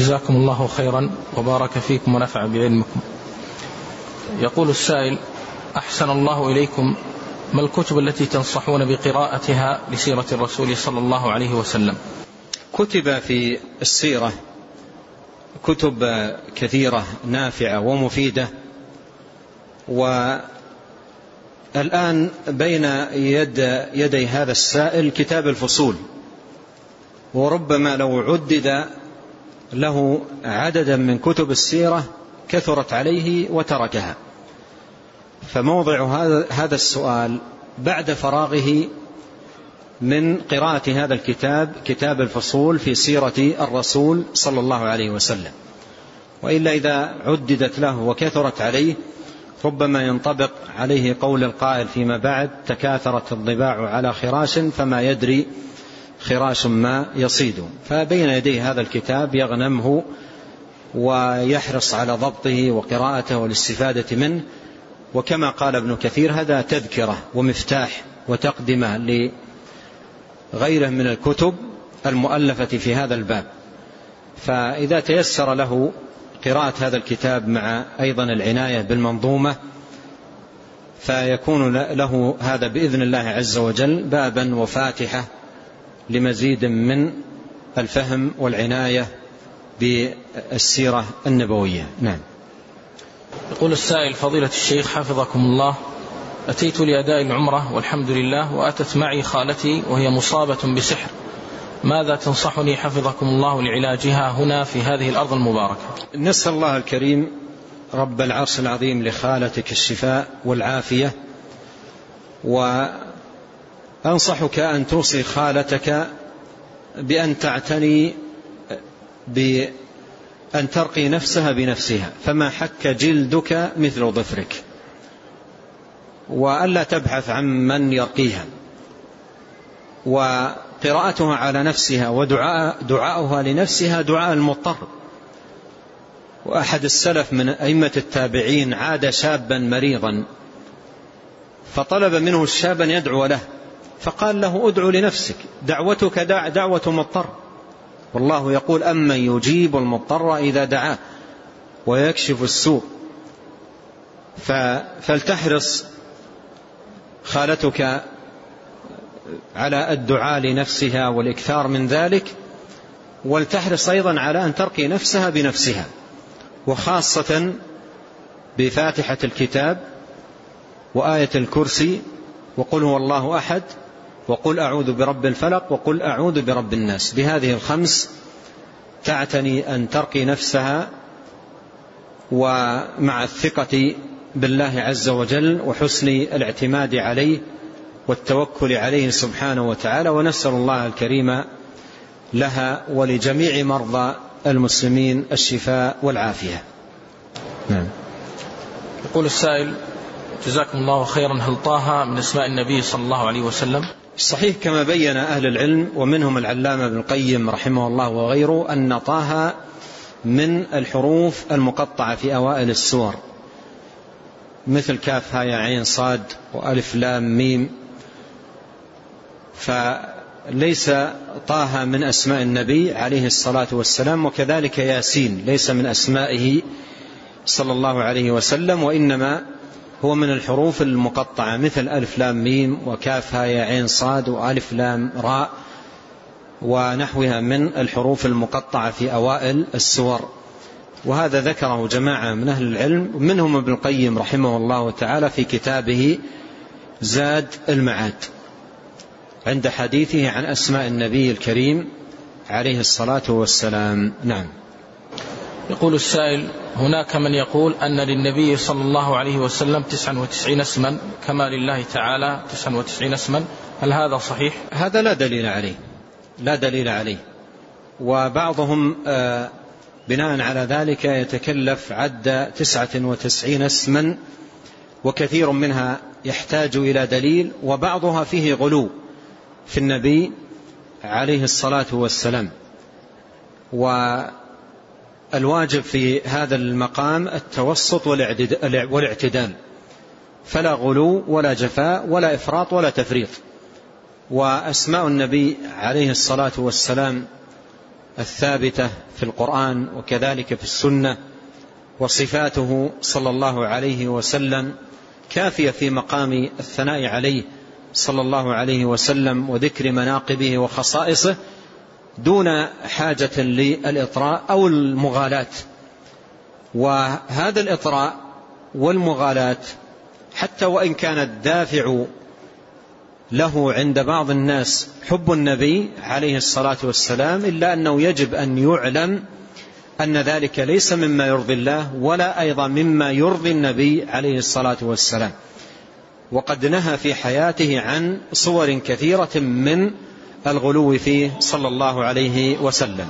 جزاكم الله خيرا وبارك فيكم ونفع بعلمكم. يقول السائل أحسن الله إليكم ما الكتب التي تنصحون بقراءتها لسيرة الرسول صلى الله عليه وسلم؟ كتب في السيرة كتب كثيرة نافعة ومفيدة. والآن بين يد يدي هذا السائل كتاب الفصول. وربما لو عدد له عددا من كتب السيرة كثرت عليه وتركها. فموضع هذا السؤال بعد فراغه من قراءة هذا الكتاب كتاب الفصول في سيرة الرسول صلى الله عليه وسلم. وإلا إذا عددت له وكثرت عليه ربما ينطبق عليه قول القائل فيما بعد تكاثرت الضباع على خراش فما يدري خراش ما يصيد. فبين يديه هذا الكتاب يغنمه ويحرص على ضبطه وقراءته والاستفادة منه. وكما قال ابن كثير هذا تذكرة ومفتاح وتقدمة لغيره من الكتب المؤلفة في هذا الباب. فإذا تيسر له قراءة هذا الكتاب مع أيضا العناية بالمنظومة فيكون له هذا بإذن الله عز وجل بابا وفاتحة لمزيد من الفهم والعناية بالسيرة النبوية. نعم. يقول السائل فضيلة الشيخ حفظكم الله. أتيت لأداء العمرة والحمد لله وأتت معي خالتي وهي مصابة بسحر. ماذا تنصحني حفظكم الله لعلاجها هنا في هذه الأرض المباركة؟ نسأل الله الكريم رب العرش العظيم لخالتك الشفاء والعافية وأنصحك أن توصي خالتك بأن تعتني بأن ترقي نفسها بنفسها فما حك جلدك مثل ظفرك. وألا تبحث عن من يرقيها. وقراءتها على نفسها ودعاء دعاؤها لنفسها دعاء المضطر. وأحد السلف من أئمة التابعين عاد شابا مريضا فطلب منه الشاب أن يدعو له. فقال له ادعو لنفسك دعوتك دعوة مضطر. والله يقول أمن يجيب المضطر إذا دعاه ويكشف السوء. فلتحرص خالتك على الدعاء لنفسها والإكثار من ذلك ولتحرص أيضا على أن ترقي نفسها بنفسها. وخاصة بفاتحة الكتاب وآية الكرسي وقل هو الله أحد وقل أعوذ برب الفلق وقل أعوذ برب الناس. بهذه الخمس تعتني أن ترقي نفسها ومع الثقة بالله عز وجل وحسن الاعتماد عليه والتوكل عليه سبحانه وتعالى ونسأل الله الكريم لها ولجميع مرضى المسلمين الشفاء والعافية. نعم. يقول السائل جزاكم الله خيرا. هل طه من أسماء النبي صلى الله عليه وسلم؟ صحيح كما بين أهل العلم ومنهم العلامة ابن القيم رحمه الله وغيره أن طه من الحروف المقطعة في أوائل السور. مثل كاف ها يا عين صاد وألف لام ميم. فليس طه من أسماء النبي عليه الصلاة والسلام وكذلك ياسين ليس من أسمائه صلى الله عليه وسلم وإنما هو من الحروف المقطعة مثل ألف لام ميم وكاف ها يا عين صاد وألف لام راء ونحوها من الحروف المقطعة في أوائل السور. وهذا ذكره جماعة من أهل العلم منهم ابن القيم رحمه الله تعالى في كتابه زاد المعاد عند حديثه عن أسماء النبي الكريم عليه الصلاة والسلام. نعم. يقول السائل هناك من يقول أن للنبي صلى الله عليه وسلم تسعا وتسعين اسما كما لله تعالى تسعا وتسعين اسما. هل هذا صحيح؟ هذا لا دليل عليه. لا دليل عليه. وبعضهم آه، بناء على ذلك يتكلف عد تسعة وتسعين اسما وكثير منها يحتاج إلى دليل وبعضها فيه غلو في النبي عليه الصلاة والسلام. والواجب في هذا المقام التوسط والاعتدال فلا غلو ولا جفاء ولا إفراط ولا تفريط. وأسماء النبي عليه الصلاة والسلام الثابتة في القرآن وكذلك في السنة وصفاته صلى الله عليه وسلم كافية في مقام الثناء عليه صلى الله عليه وسلم وذكر مناقبه وخصائصه دون حاجة للإطراء أو المغالاة. وهذا الإطراء والمغالاة حتى وإن كان الدافع له عند بعض الناس حب النبي عليه الصلاة والسلام إلا أنه يجب أن يعلم أن ذلك ليس مما يرضي الله ولا أيضا مما يرضي النبي عليه الصلاة والسلام. وقد نهى في حياته عن صور كثيرة من الغلو فيه صلى الله عليه وسلم.